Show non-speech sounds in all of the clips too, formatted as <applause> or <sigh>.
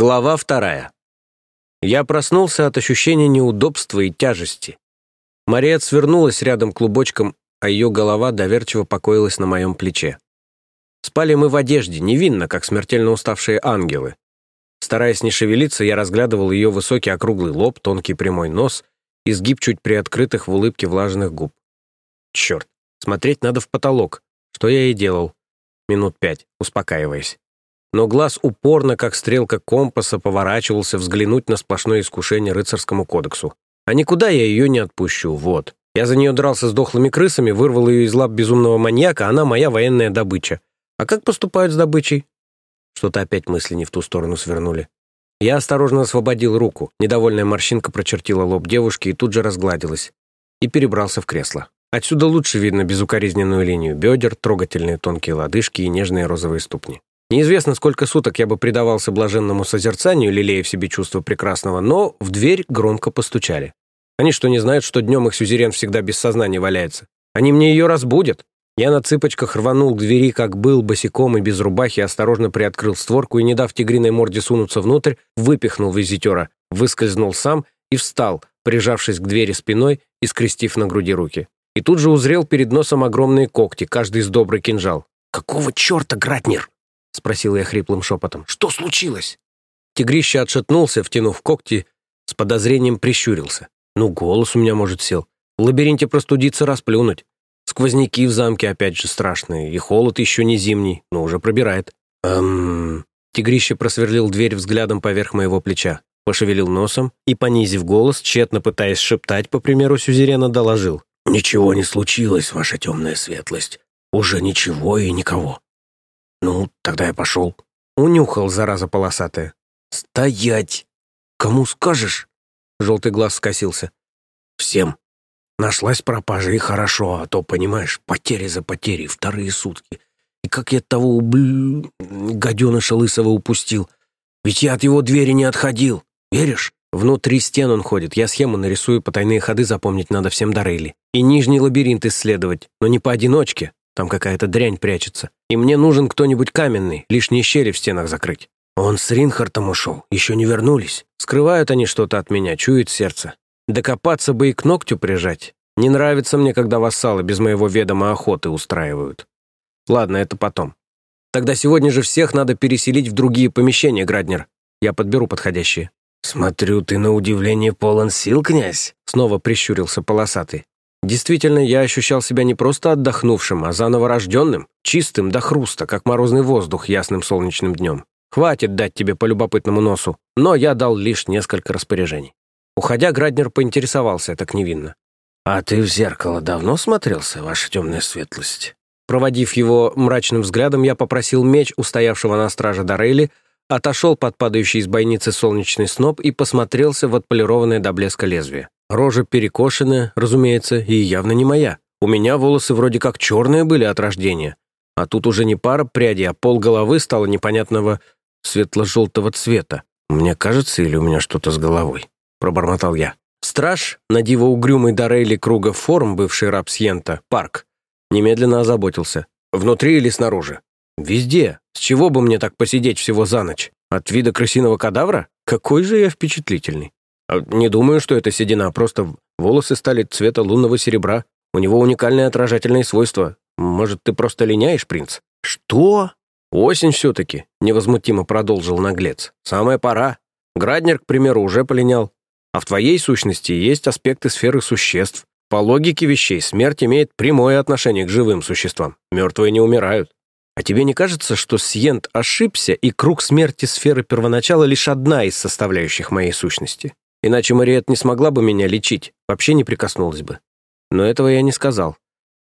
Глава вторая. Я проснулся от ощущения неудобства и тяжести. Мария свернулась рядом клубочком, а ее голова доверчиво покоилась на моем плече. Спали мы в одежде, невинно, как смертельно уставшие ангелы. Стараясь не шевелиться, я разглядывал ее высокий округлый лоб, тонкий прямой нос, изгиб чуть приоткрытых в улыбке влажных губ. Черт, смотреть надо в потолок, что я и делал. Минут пять, успокаиваясь но глаз упорно, как стрелка компаса, поворачивался взглянуть на сплошное искушение рыцарскому кодексу. А никуда я ее не отпущу, вот. Я за нее дрался с дохлыми крысами, вырвал ее из лап безумного маньяка, она моя военная добыча. А как поступают с добычей? Что-то опять мысли не в ту сторону свернули. Я осторожно освободил руку. Недовольная морщинка прочертила лоб девушки и тут же разгладилась. И перебрался в кресло. Отсюда лучше видно безукоризненную линию бедер, трогательные тонкие лодыжки и нежные розовые ступни. Неизвестно, сколько суток я бы предавался блаженному созерцанию, лелея в себе чувство прекрасного, но в дверь громко постучали. Они что, не знают, что днем их сюзерен всегда без сознания валяется? Они мне ее разбудят. Я на цыпочках рванул к двери, как был, босиком и без рубахи, осторожно приоткрыл створку и, не дав тигриной морде сунуться внутрь, выпихнул визитера, выскользнул сам и встал, прижавшись к двери спиной и скрестив на груди руки. И тут же узрел перед носом огромные когти, каждый с добрый кинжал. «Какого черта, Гратнер?» — спросил я хриплым шепотом. «Что случилось?» Тигрище отшатнулся, втянув когти, с подозрением прищурился. «Ну, голос у меня, может, сел. В лабиринте простудиться, расплюнуть. Сквозняки в замке опять же страшные, и холод еще не зимний, но уже пробирает». «Эм...» Тигрище просверлил дверь взглядом поверх моего плеча, пошевелил носом и, понизив голос, тщетно пытаясь шептать, по примеру сюзерена, доложил. «Ничего не случилось, ваша темная светлость. Уже ничего и никого. «Ну, тогда я пошел». Унюхал, зараза полосатая. «Стоять! Кому скажешь?» Желтый глаз скосился. «Всем. Нашлась пропажа, и хорошо, а то, понимаешь, потери за потерей, вторые сутки. И как я того ублю... гаденыша лысого упустил. Ведь я от его двери не отходил. Веришь? Внутри стен он ходит. Я схему нарисую, потайные ходы запомнить надо всем Дарейли. И нижний лабиринт исследовать, но не поодиночке. Там какая-то дрянь прячется. И мне нужен кто-нибудь каменный, лишние щели в стенах закрыть. Он с Ринхартом ушел, еще не вернулись. Скрывают они что-то от меня, чует сердце. Докопаться бы и к ногтю прижать. Не нравится мне, когда вассалы без моего ведома охоты устраивают. Ладно, это потом. Тогда сегодня же всех надо переселить в другие помещения, Граднер. Я подберу подходящие. «Смотрю, ты на удивление полон сил, князь», — снова прищурился полосатый. Действительно, я ощущал себя не просто отдохнувшим, а заново рожденным, чистым до хруста, как морозный воздух ясным солнечным днем. Хватит дать тебе по любопытному носу, но я дал лишь несколько распоряжений. Уходя, Граднер поинтересовался так невинно. «А ты в зеркало давно смотрелся, ваша темная светлость?» Проводив его мрачным взглядом, я попросил меч, устоявшего на страже Дарейли, отошел под падающий из бойницы солнечный сноп и посмотрелся в отполированное до блеска лезвие. Рожа перекошенная, разумеется, и явно не моя. У меня волосы вроде как черные были от рождения. А тут уже не пара прядей, а пол головы стало непонятного светло-желтого цвета. Мне кажется, или у меня что-то с головой? Пробормотал я. Страж, надиво угрюмый Дорейли круга форм, бывший раб Сьента, парк, немедленно озаботился. Внутри или снаружи? Везде. С чего бы мне так посидеть всего за ночь? От вида крысиного кадавра? Какой же я впечатлительный. А не думаю, что это седина, просто волосы стали цвета лунного серебра. У него уникальное отражательное свойство. Может, ты просто линяешь, принц? Что? Осень все-таки, невозмутимо продолжил наглец. Самая пора. Граднер, к примеру, уже полинял. А в твоей сущности есть аспекты сферы существ. По логике вещей, смерть имеет прямое отношение к живым существам. Мертвые не умирают. А тебе не кажется, что Сьент ошибся, и круг смерти сферы первоначала лишь одна из составляющих моей сущности? Иначе Мариет не смогла бы меня лечить, вообще не прикоснулась бы. Но этого я не сказал.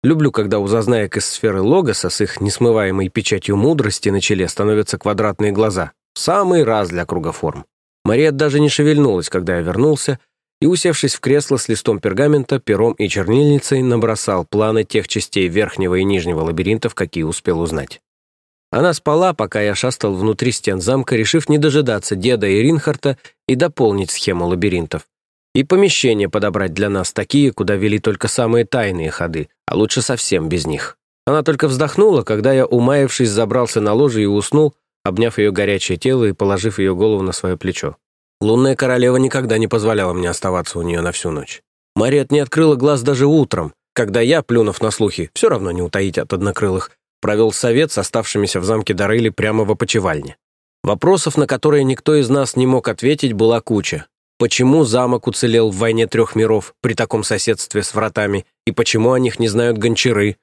Люблю, когда у зазнаек из сферы Логоса с их несмываемой печатью мудрости на челе становятся квадратные глаза. В самый раз для кругоформ. Мариет даже не шевельнулась, когда я вернулся, и, усевшись в кресло с листом пергамента, пером и чернильницей, набросал планы тех частей верхнего и нижнего лабиринтов, какие успел узнать. Она спала, пока я шастал внутри стен замка, решив не дожидаться деда и Ринхарта и дополнить схему лабиринтов. И помещения подобрать для нас такие, куда вели только самые тайные ходы, а лучше совсем без них. Она только вздохнула, когда я, умаявшись, забрался на ложе и уснул, обняв ее горячее тело и положив ее голову на свое плечо. Лунная королева никогда не позволяла мне оставаться у нее на всю ночь. Мариет не открыла глаз даже утром, когда я, плюнув на слухи, все равно не утаить от однокрылых, провел совет с оставшимися в замке Дарыли прямо в опочивальне. Вопросов, на которые никто из нас не мог ответить, была куча. Почему замок уцелел в войне трех миров при таком соседстве с вратами, и почему о них не знают гончары?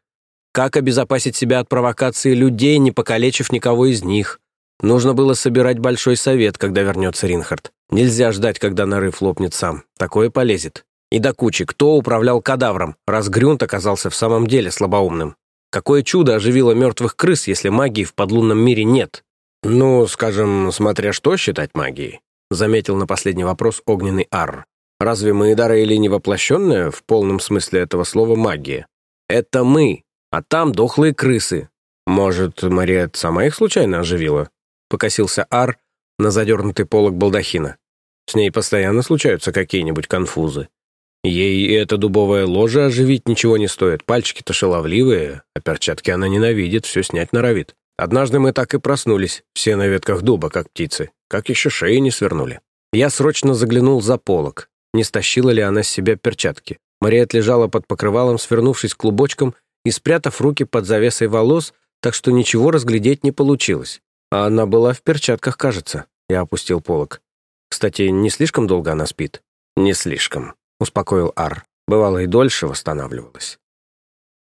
Как обезопасить себя от провокации людей, не покалечив никого из них? Нужно было собирать большой совет, когда вернется Ринхард. Нельзя ждать, когда нарыв лопнет сам. Такое полезет. И до кучи, кто управлял кадавром, раз Грюнт оказался в самом деле слабоумным? Какое чудо оживило мертвых крыс, если магии в подлунном мире нет? Ну, скажем, смотря что считать магией, заметил на последний вопрос огненный Ар. Разве мы дары или не воплощенная в полном смысле этого слова магия? Это мы, а там дохлые крысы. Может, Мария сама их случайно оживила? покосился Ар на задернутый полог балдахина. С ней постоянно случаются какие-нибудь конфузы. Ей и эта дубовая ложа оживить ничего не стоит. Пальчики-то шаловливые, а перчатки она ненавидит, все снять норовит. Однажды мы так и проснулись, все на ветках дуба, как птицы. Как еще шеи не свернули. Я срочно заглянул за полог. Не стащила ли она с себя перчатки? Мариет лежала под покрывалом, свернувшись клубочком и спрятав руки под завесой волос, так что ничего разглядеть не получилось. А она была в перчатках, кажется. Я опустил полок. Кстати, не слишком долго она спит? Не слишком, успокоил Ар. Бывало и дольше восстанавливалась.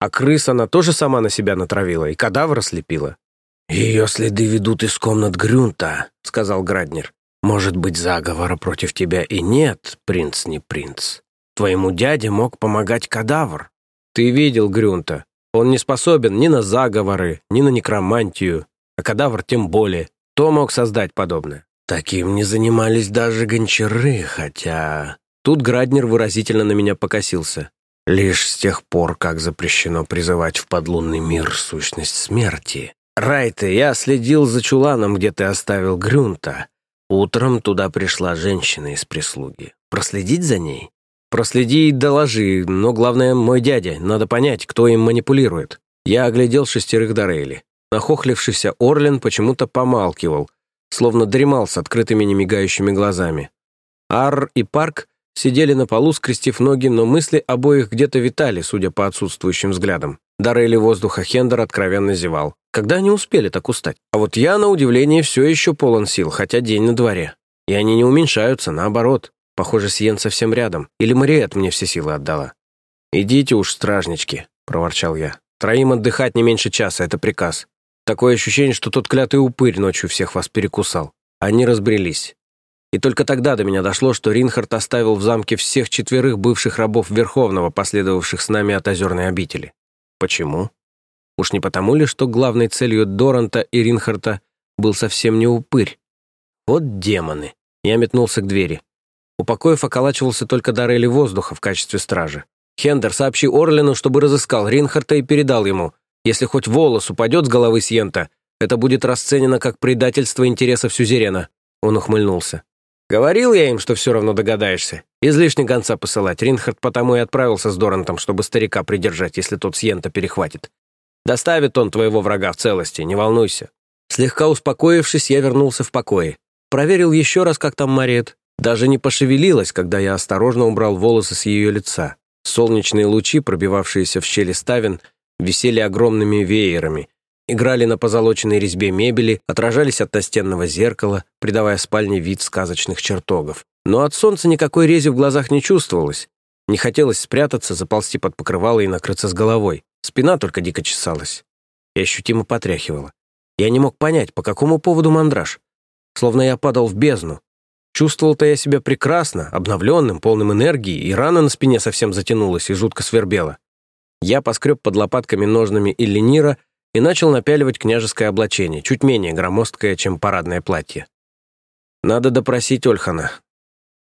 А крыс она тоже сама на себя натравила и кадавра слепила. «Ее следы ведут из комнат Грюнта», — сказал Граднер. «Может быть, заговора против тебя и нет, принц не принц. Твоему дяде мог помогать кадавр». «Ты видел Грюнта. Он не способен ни на заговоры, ни на некромантию а кадавр тем более. Кто мог создать подобное? Таким не занимались даже гончары, хотя... Тут Граднер выразительно на меня покосился. Лишь с тех пор, как запрещено призывать в подлунный мир сущность смерти. Райте, я следил за чуланом, где ты оставил Грюнта. Утром туда пришла женщина из прислуги. Проследить за ней? Проследи и доложи, но главное, мой дядя. Надо понять, кто им манипулирует. Я оглядел шестерых Дорейли. Нахохлившийся Орлин почему-то помалкивал, словно дремал с открытыми немигающими глазами. Ар и Парк сидели на полу, скрестив ноги, но мысли обоих где-то витали, судя по отсутствующим взглядам. Дарели воздуха Хендер откровенно зевал. Когда они успели так устать? А вот я, на удивление, все еще полон сил, хотя день на дворе. И они не уменьшаются, наоборот. Похоже, Сиен совсем рядом. Или Мариет мне все силы отдала. «Идите уж, стражнички», — проворчал я. «Троим отдыхать не меньше часа, это приказ. Такое ощущение, что тот клятый упырь ночью всех вас перекусал. Они разбрелись. И только тогда до меня дошло, что Ринхард оставил в замке всех четверых бывших рабов Верховного, последовавших с нами от Озерной обители. Почему? Уж не потому ли, что главной целью Доранта и Ринхарта был совсем не упырь? Вот демоны. Я метнулся к двери. У покоев околачивался только Дарели воздуха в качестве стражи. Хендер, сообщи Орлину, чтобы разыскал Ринхарта и передал ему. Если хоть волос упадет с головы Сьента, это будет расценено как предательство интересов Сюзерена». Он ухмыльнулся. «Говорил я им, что все равно догадаешься. Излишне гонца посылать. Ринхард потому и отправился с Дорантом, чтобы старика придержать, если тот Сьента перехватит. Доставит он твоего врага в целости, не волнуйся». Слегка успокоившись, я вернулся в покое. Проверил еще раз, как там Мариет. Даже не пошевелилась, когда я осторожно убрал волосы с ее лица. Солнечные лучи, пробивавшиеся в щели ставен, висели огромными веерами, играли на позолоченной резьбе мебели, отражались от настенного зеркала, придавая спальне вид сказочных чертогов. Но от солнца никакой рези в глазах не чувствовалось. Не хотелось спрятаться, заползти под покрывало и накрыться с головой. Спина только дико чесалась. И ощутимо потряхивала. Я не мог понять, по какому поводу мандраж. Словно я падал в бездну. Чувствовал-то я себя прекрасно, обновленным, полным энергии, и рана на спине совсем затянулась и жутко свербела. Я поскреб под лопатками ножными Иллинира и начал напяливать княжеское облачение, чуть менее громоздкое, чем парадное платье. Надо допросить Ольхана.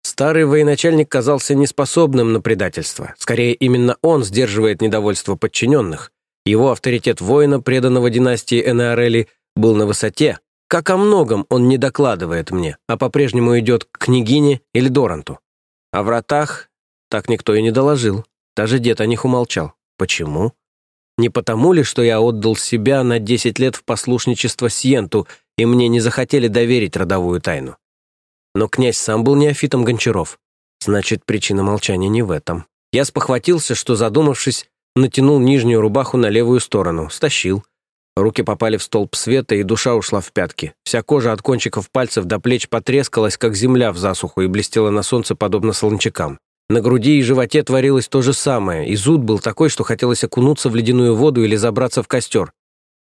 Старый военачальник казался неспособным на предательство. Скорее, именно он сдерживает недовольство подчиненных. Его авторитет воина, преданного династии Энеорели, был на высоте. Как о многом он не докладывает мне, а по-прежнему идет к княгине или Доранту. О вратах так никто и не доложил. Даже дед о них умолчал. Почему? Не потому ли, что я отдал себя на 10 лет в послушничество Сиенту и мне не захотели доверить родовую тайну. Но князь сам был неофитом Гончаров. Значит, причина молчания не в этом. Я спохватился, что, задумавшись, натянул нижнюю рубаху на левую сторону, стащил. Руки попали в столб света, и душа ушла в пятки. Вся кожа от кончиков пальцев до плеч потрескалась, как земля в засуху, и блестела на солнце, подобно солончакам. На груди и животе творилось то же самое, и зуд был такой, что хотелось окунуться в ледяную воду или забраться в костер.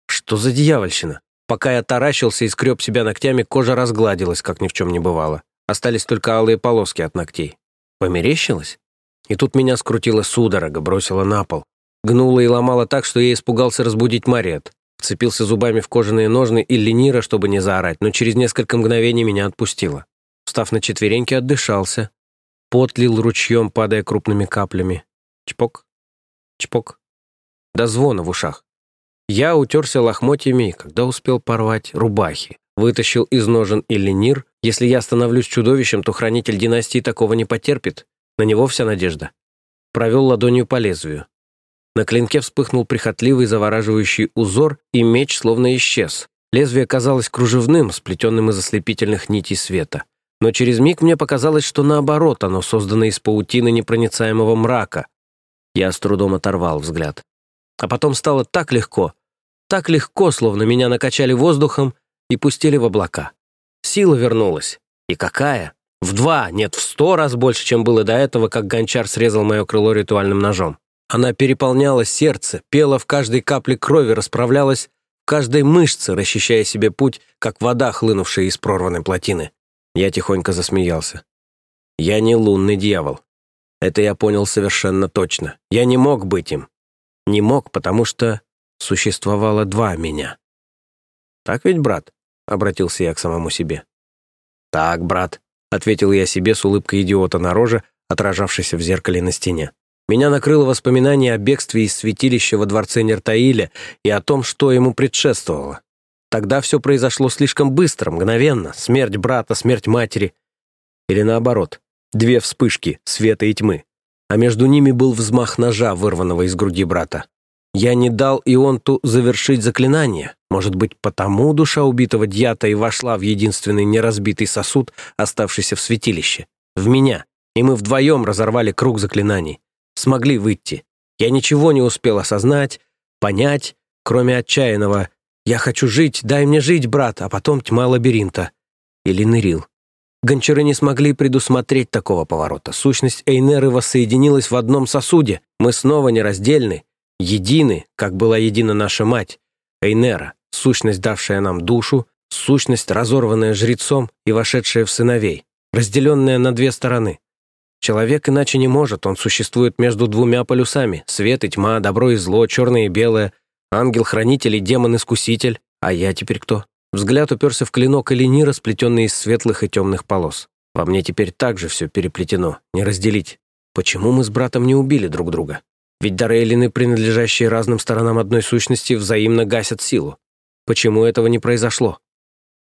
Что за дьявольщина? Пока я таращился и скреб себя ногтями, кожа разгладилась, как ни в чем не бывало. Остались только алые полоски от ногтей. Померещилось? И тут меня скрутила судорога, бросила на пол. Гнула и ломала так, что я испугался разбудить Мариет. Вцепился зубами в кожаные ножны и ленира, чтобы не заорать, но через несколько мгновений меня отпустило. Встав на четвереньки, отдышался, Пот лил ручьем, падая крупными каплями. Чпок, чпок. До звона в ушах. Я утерся лохмотьями, когда успел порвать рубахи. Вытащил из ножен Иллинир. Если я становлюсь чудовищем, то хранитель династии такого не потерпит. На него вся надежда. Провел ладонью по лезвию. На клинке вспыхнул прихотливый завораживающий узор, и меч словно исчез. Лезвие казалось кружевным, сплетенным из ослепительных нитей света но через миг мне показалось, что наоборот, оно создано из паутины непроницаемого мрака. Я с трудом оторвал взгляд. А потом стало так легко, так легко, словно меня накачали воздухом и пустили в облака. Сила вернулась. И какая? В два, нет, в сто раз больше, чем было до этого, как гончар срезал мое крыло ритуальным ножом. Она переполняла сердце, пела в каждой капле крови, расправлялась в каждой мышце, расчищая себе путь, как вода, хлынувшая из прорванной плотины. Я тихонько засмеялся. Я не лунный дьявол. Это я понял совершенно точно. Я не мог быть им. Не мог, потому что существовало два меня. «Так ведь, брат?» — обратился я к самому себе. «Так, брат», — ответил я себе с улыбкой идиота на роже, отражавшейся в зеркале на стене. Меня накрыло воспоминание о бегстве из святилища во дворце Нертаиля и о том, что ему предшествовало. Тогда все произошло слишком быстро, мгновенно. Смерть брата, смерть матери. Или наоборот, две вспышки света и тьмы. А между ними был взмах ножа, вырванного из груди брата. Я не дал Ионту завершить заклинание. Может быть, потому душа убитого дьята и вошла в единственный неразбитый сосуд, оставшийся в святилище. В меня. И мы вдвоем разорвали круг заклинаний. Смогли выйти. Я ничего не успел осознать, понять, кроме отчаянного «Я хочу жить, дай мне жить, брат», а потом тьма лабиринта. Или нырил. Гончары не смогли предусмотреть такого поворота. Сущность Эйнеры воссоединилась в одном сосуде. Мы снова нераздельны, едины, как была едина наша мать. Эйнера, сущность, давшая нам душу, сущность, разорванная жрецом и вошедшая в сыновей, разделенная на две стороны. Человек иначе не может, он существует между двумя полюсами — свет и тьма, добро и зло, черное и белое, Ангел-хранитель и демон-искуситель. А я теперь кто? Взгляд уперся в клинок Элинира, сплетенный из светлых и темных полос. Во мне теперь также все переплетено, не разделить. Почему мы с братом не убили друг друга? Ведь Дорейлины, принадлежащие разным сторонам одной сущности, взаимно гасят силу. Почему этого не произошло?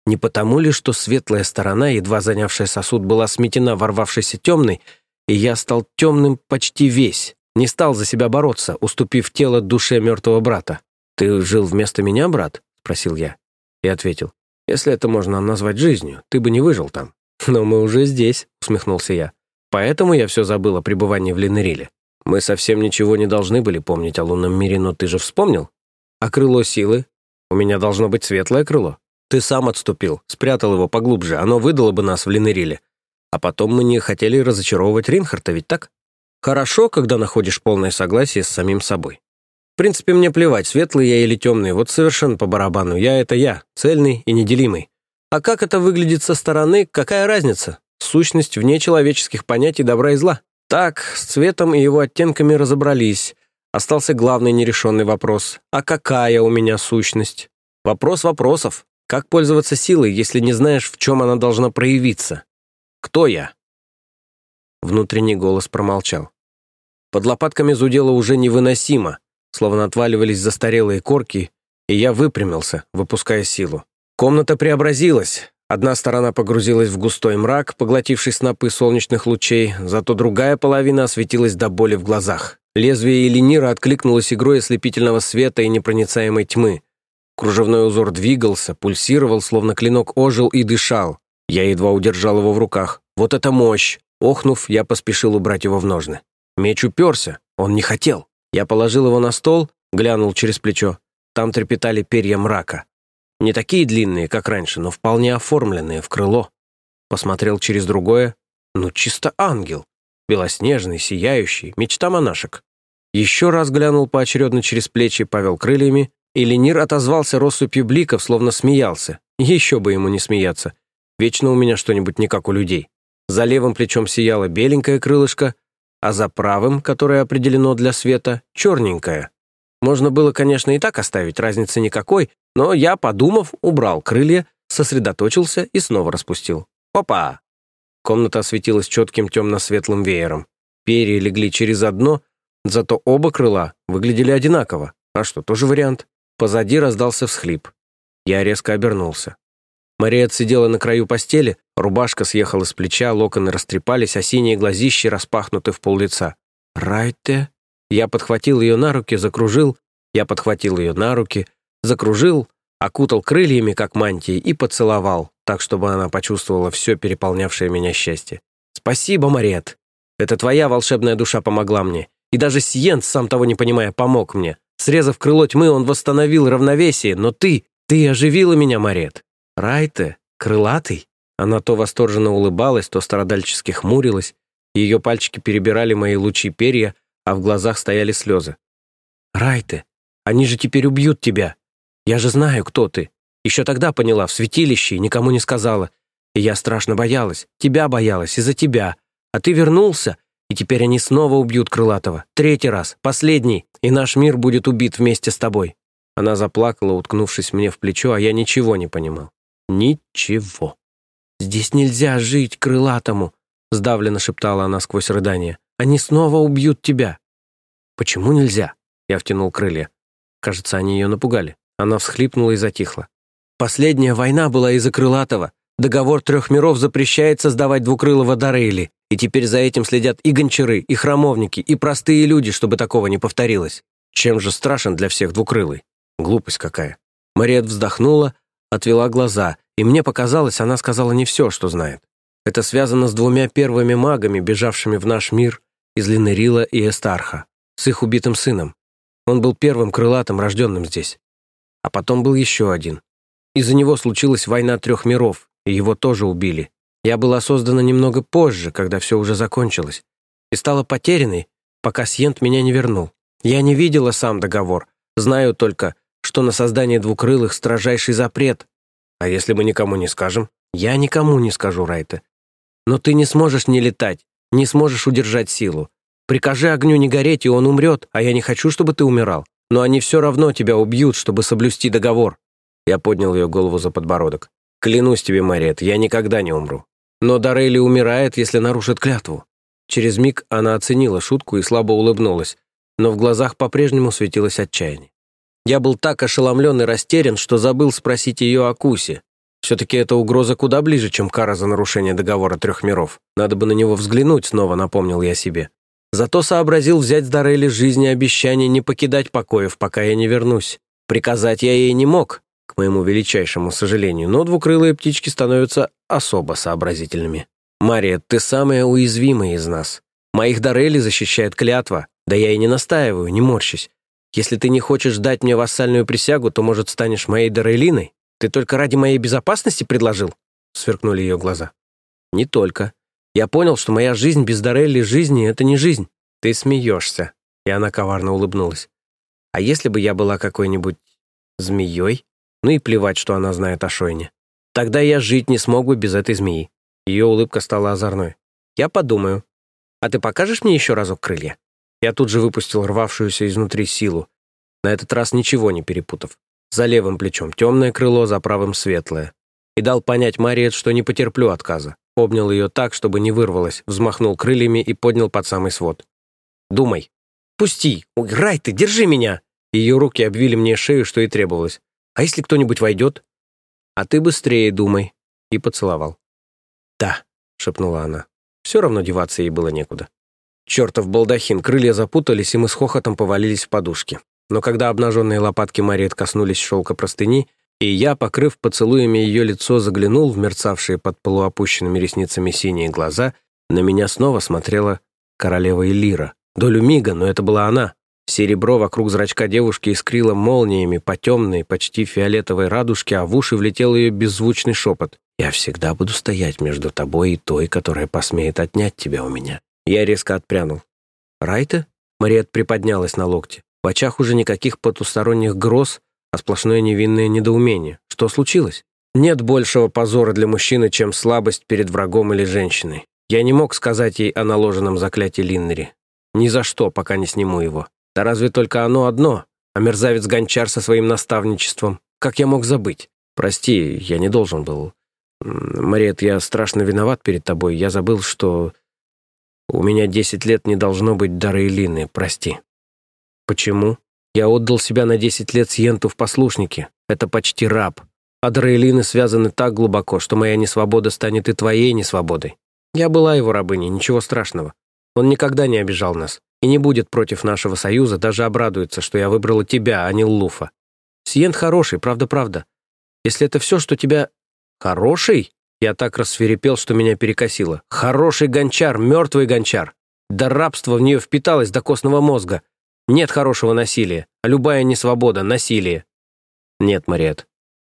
Не потому ли, что светлая сторона, едва занявшая сосуд, была сметена ворвавшейся темной, и я стал темным почти весь, не стал за себя бороться, уступив тело душе мертвого брата? «Ты жил вместо меня, брат?» — спросил я. И ответил. «Если это можно назвать жизнью, ты бы не выжил там». <laughs> «Но мы уже здесь», — усмехнулся я. «Поэтому я все забыл о пребывании в Ленериле. Мы совсем ничего не должны были помнить о лунном мире, но ты же вспомнил? А крыло силы? У меня должно быть светлое крыло. Ты сам отступил, спрятал его поглубже, оно выдало бы нас в Ленериле. А потом мы не хотели разочаровывать Ринхарта, ведь так? Хорошо, когда находишь полное согласие с самим собой. В принципе, мне плевать, светлый я или темный, вот совершенно по барабану. Я — это я, цельный и неделимый. А как это выглядит со стороны, какая разница? Сущность вне человеческих понятий добра и зла. Так, с цветом и его оттенками разобрались. Остался главный нерешенный вопрос. А какая у меня сущность? Вопрос вопросов. Как пользоваться силой, если не знаешь, в чем она должна проявиться? Кто я? Внутренний голос промолчал. Под лопатками зудело уже невыносимо словно отваливались застарелые корки, и я выпрямился, выпуская силу. Комната преобразилась. Одна сторона погрузилась в густой мрак, поглотивший снопы солнечных лучей, зато другая половина осветилась до боли в глазах. Лезвие Элинира откликнулось игрой ослепительного света и непроницаемой тьмы. Кружевной узор двигался, пульсировал, словно клинок ожил и дышал. Я едва удержал его в руках. Вот это мощь! Охнув, я поспешил убрать его в ножны. Меч уперся, он не хотел. Я положил его на стол, глянул через плечо. Там трепетали перья мрака. Не такие длинные, как раньше, но вполне оформленные в крыло. Посмотрел через другое. Ну, чисто ангел. Белоснежный, сияющий, мечта монашек. Еще раз глянул поочередно через плечи, повел крыльями, и Ленир отозвался россыпью бликов, словно смеялся. Еще бы ему не смеяться. Вечно у меня что-нибудь не как у людей. За левым плечом сияло беленькое крылышко, а за правым, которое определено для света, черненькое. Можно было, конечно, и так оставить, разницы никакой, но я, подумав, убрал крылья, сосредоточился и снова распустил. Опа! Комната осветилась четким темно-светлым веером. Перья легли через одно, зато оба крыла выглядели одинаково. А что, тоже вариант? Позади раздался всхлип. Я резко обернулся. Мария сидела на краю постели, рубашка съехала с плеча, локоны растрепались, а синие глазищи распахнуты в пол лица. «Райте?» Я подхватил ее на руки, закружил. Я подхватил ее на руки, закружил, окутал крыльями, как мантией, и поцеловал, так, чтобы она почувствовала все переполнявшее меня счастье. «Спасибо, Мариет. Это твоя волшебная душа помогла мне. И даже Сиент, сам того не понимая, помог мне. Срезав крыло тьмы, он восстановил равновесие, но ты, ты оживила меня, Марет. Райте, крылатый?» Она то восторженно улыбалась, то страдальчески хмурилась. Ее пальчики перебирали мои лучи перья, а в глазах стояли слезы. «Райте, они же теперь убьют тебя. Я же знаю, кто ты. Еще тогда поняла, в святилище, никому не сказала. И я страшно боялась, тебя боялась, из-за тебя. А ты вернулся, и теперь они снова убьют Крылатого. Третий раз, последний, и наш мир будет убит вместе с тобой». Она заплакала, уткнувшись мне в плечо, а я ничего не понимал. Ничего. «Здесь нельзя жить крылатому», — сдавленно шептала она сквозь рыдание. «Они снова убьют тебя». «Почему нельзя?» — я втянул крылья. Кажется, они ее напугали. Она всхлипнула и затихла. «Последняя война была из-за крылатого. Договор трех миров запрещает создавать двукрылого Дарейли, и теперь за этим следят и гончары, и храмовники, и простые люди, чтобы такого не повторилось. Чем же страшен для всех двукрылый? Глупость какая». Мариет вздохнула, отвела глаза, и мне показалось, она сказала не все, что знает. Это связано с двумя первыми магами, бежавшими в наш мир из Линерила и Эстарха, с их убитым сыном. Он был первым крылатым, рожденным здесь. А потом был еще один. Из-за него случилась война трех миров, и его тоже убили. Я была создана немного позже, когда все уже закончилось, и стала потерянной, пока Сьент меня не вернул. Я не видела сам договор, знаю только, что на создание двукрылых строжайший запрет. А если мы никому не скажем? Я никому не скажу, Райта. Но ты не сможешь не летать, не сможешь удержать силу. Прикажи огню не гореть, и он умрет, а я не хочу, чтобы ты умирал. Но они все равно тебя убьют, чтобы соблюсти договор». Я поднял ее голову за подбородок. «Клянусь тебе, Мариет, я никогда не умру. Но Дарейли умирает, если нарушит клятву». Через миг она оценила шутку и слабо улыбнулась, но в глазах по-прежнему светилось отчаяние. Я был так ошеломлен и растерян, что забыл спросить ее о Кусе. Все-таки эта угроза куда ближе, чем кара за нарушение договора трех миров. Надо бы на него взглянуть, снова напомнил я себе. Зато сообразил взять с Дарели жизни обещание не покидать покоев, пока я не вернусь. Приказать я ей не мог, к моему величайшему сожалению, но двукрылые птички становятся особо сообразительными. «Мария, ты самая уязвимая из нас. Моих Дарели защищает клятва, да я и не настаиваю, не морщись. Если ты не хочешь дать мне вассальную присягу, то, может, станешь моей Дорейлиной? Ты только ради моей безопасности предложил?» Сверкнули ее глаза. «Не только. Я понял, что моя жизнь без Дорелли жизни — это не жизнь. Ты смеешься». И она коварно улыбнулась. «А если бы я была какой-нибудь змеей? Ну и плевать, что она знает о Шойне. Тогда я жить не смог бы без этой змеи». Ее улыбка стала озорной. «Я подумаю. А ты покажешь мне еще разок крылья?» Я тут же выпустил рвавшуюся изнутри силу, на этот раз ничего не перепутав. За левым плечом темное крыло, за правым светлое. И дал понять Мариет, что не потерплю отказа. Обнял ее так, чтобы не вырвалась, взмахнул крыльями и поднял под самый свод. «Думай». «Пусти! Ой, Рай, ты держи меня!» Ее руки обвили мне шею, что и требовалось. «А если кто-нибудь войдет?» «А ты быстрее думай». И поцеловал. «Да», — шепнула она. Все равно деваться ей было некуда. Чертов балдахин, крылья запутались, и мы с хохотом повалились в подушки. но когда обнаженные лопатки Мариет коснулись шелка простыни, и я, покрыв поцелуями ее лицо, заглянул в мерцавшие под полуопущенными ресницами синие глаза, на меня снова смотрела королева Элира. Долю мига, но это была она. Серебро вокруг зрачка девушки искрило молниями по темной, почти фиолетовой радужке, а в уши влетел ее беззвучный шепот. «Я всегда буду стоять между тобой и той, которая посмеет отнять тебя у меня». Я резко отпрянул. «Райта?» Мариет приподнялась на локте. В очах уже никаких потусторонних гроз, а сплошное невинное недоумение. Что случилось? Нет большего позора для мужчины, чем слабость перед врагом или женщиной. Я не мог сказать ей о наложенном заклятии Линнери. Ни за что, пока не сниму его. Да разве только оно одно, а мерзавец Гончар со своим наставничеством. Как я мог забыть? Прости, я не должен был. Мариет, я страшно виноват перед тобой. Я забыл, что у меня десять лет не должно быть дары Элины. Прости. Почему? Я отдал себя на десять лет Сьенту в послушники. Это почти раб. А дары Элины связаны так глубоко, что моя несвобода станет и твоей несвободой. Я была его рабыней, ничего страшного. Он никогда не обижал нас и не будет против нашего союза, даже обрадуется, что я выбрала тебя, а не Луфа. Сиен хороший, правда-правда. Если это все, что тебя... Хороший? Я так рассверепел, что меня перекосило. Хороший гончар, мертвый гончар. Да рабство в нее впиталось до костного мозга. Нет хорошего насилия, а любая несвобода — насилие. Нет, Мариет.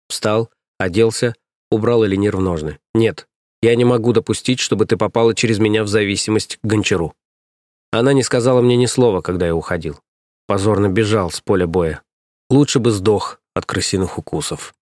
Встал, оделся, убрал Эленир в ножны. Нет, я не могу допустить, чтобы ты попала через меня в зависимость к гончару. Она не сказала мне ни слова, когда я уходил. Позорно бежал с поля боя. Лучше бы сдох от крысиных укусов.